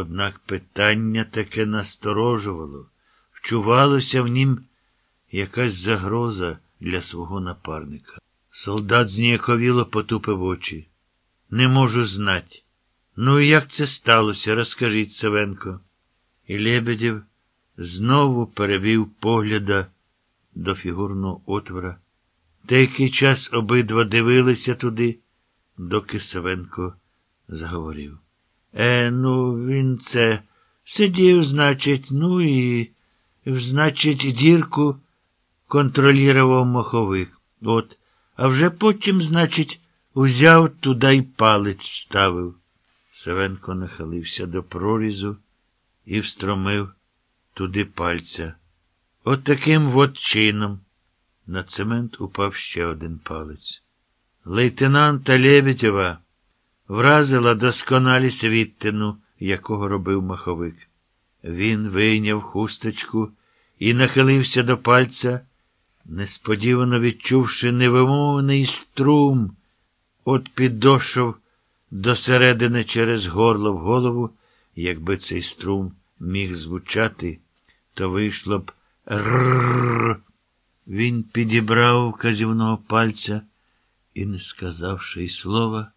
Однак питання таке насторожувало, вчувалося в нім якась загроза для свого напарника. Солдат зніяковіло потупив очі. Не можу знать. Ну і як це сталося, розкажіть Савенко. І Лебедєв знову перевів погляда до фігурного отвора. Деякий час обидва дивилися туди, доки Савенко заговорив. Е, ну, він це сидів, значить, ну і, значить, дірку контролював маховик. От, а вже потім, значить, узяв туди й палець вставив. Савенко нахилився до прорізу і встромив туди пальця. От таким от чином. На цемент упав ще один палець. Лейтенанта Лебедєва вразила досконалість відтину, якого робив маховик. Він вийняв хусточку і нахилився до пальця, несподівано відчувши невимовний струм, от піддошов до середини через горло в голову, якби цей струм міг звучати, то вийшло б ррррр. Він підібрав казівного пальця і, не сказавши й слова,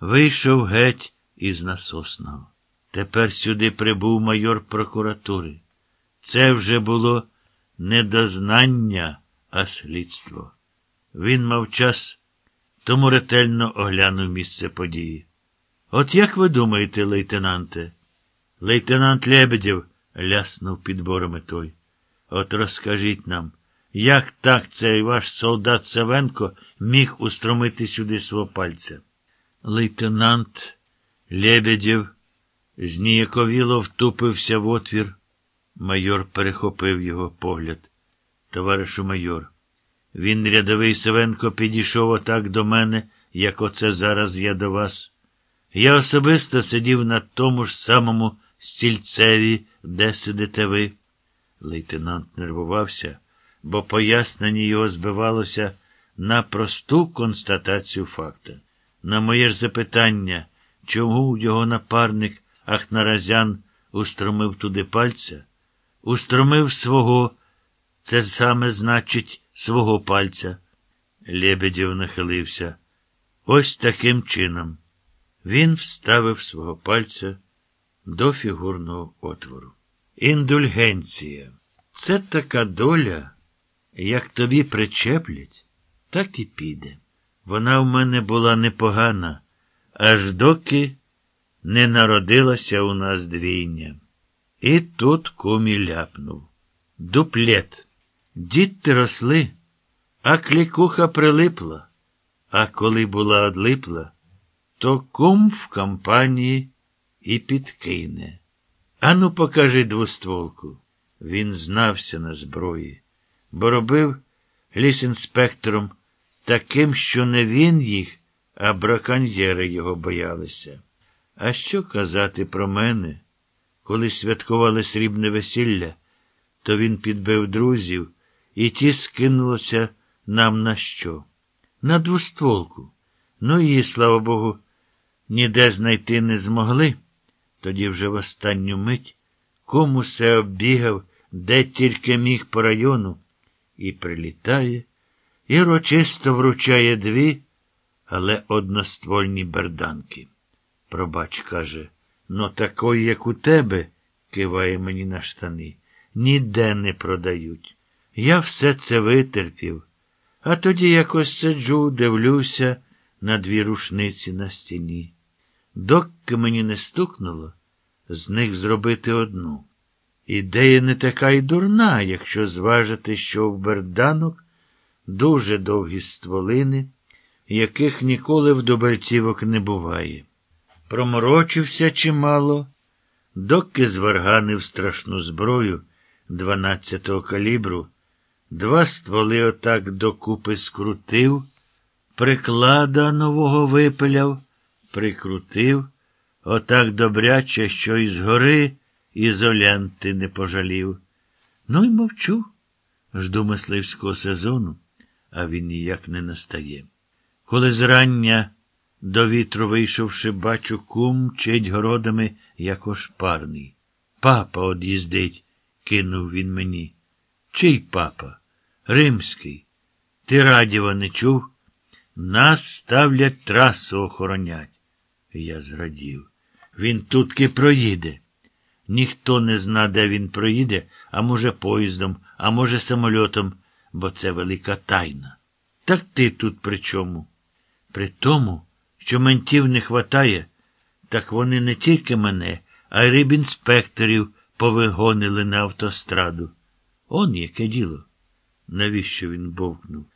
вийшов геть із насосного. Тепер сюди прибув майор прокуратури. Це вже було не дознання, а слідство. Він мав час, тому ретельно оглянув місце події. От як ви думаєте, лейтенанте? Лейтенант Лебедєв ляснув підборами той. От розкажіть нам, як так цей ваш солдат Савенко міг устромити сюди свого пальця? Лейтенант Лебедєв зніяковіло втупився в отвір. Майор перехопив його погляд. Товаришу майор, він рядовий Савенко підійшов отак до мене, як оце зараз я до вас. Я особисто сидів на тому ж самому стільцеві, де сидите ви. Лейтенант нервувався, бо пояснення його збивалося на просту констатацію факта. На моє ж запитання, чому його напарник Ахнаразян устромив туди пальця, устромив свого, це саме значить свого пальця. Лебедєв нахилився. Ось таким чином. Він вставив свого пальця до фігурного отвору. Індульгенція. Це така доля, як тобі причеплять, так і піде. Вона в мене була непогана, аж доки не народилася у нас двійня. І тут кумі ляпнув. Дуплет. Діти росли, а клікуха прилипла. А коли була одлипла, то кум в компанії і підкине. Ану, покажи двостволку. Він знався на зброї, бо робив лісінспектором таким, що не він їх, а браконьєри його боялися. А що казати про мене? Коли святкували срібне весілля, то він підбив друзів, і ті скинулося нам на що? На двостволку. Ну її, слава Богу, ніде знайти не змогли. Тоді вже в останню мить кому се оббігав, де тільки міг по району, і прилітає, і рочисто вручає дві, але одноствольні берданки. Пробач, каже, но такої, як у тебе, киває мені на штани, ніде не продають. Я все це витерпів, а тоді якось сиджу, дивлюся на дві рушниці на стіні. Доки мені не стукнуло, з них зробити одну. Ідея не така й дурна, якщо зважити, що в берданок дуже довгі стволини, яких ніколи в добальцівок не буває. Проморочився чимало, доки зварганив страшну зброю 12-го калібру, два стволи отак докупи скрутив, приклада нового випиляв, прикрутив, отак добряче, що із гори ізолянти не пожалів. Ну й мовчу. Жду мисливського сезону, а він ніяк не настає. Коли зрання до вітру вийшовши, бачу, кум чить городами як ошпарний. Папа од'їздить, кинув він мені. Чий папа? Римський. Ти радіва не чув? Нас ставлять трасу охоронять. Я зрадів. Він тутки проїде. Ніхто не зна, де він проїде, а може, поїздом, а може, самольотом, бо це велика тайна. Так ти тут при чому? При тому, що ментів не хватає, так вони не тільки мене, а й рибінспекторів повигонили на автостраду. Он яке діло. Навіщо він бовкнув?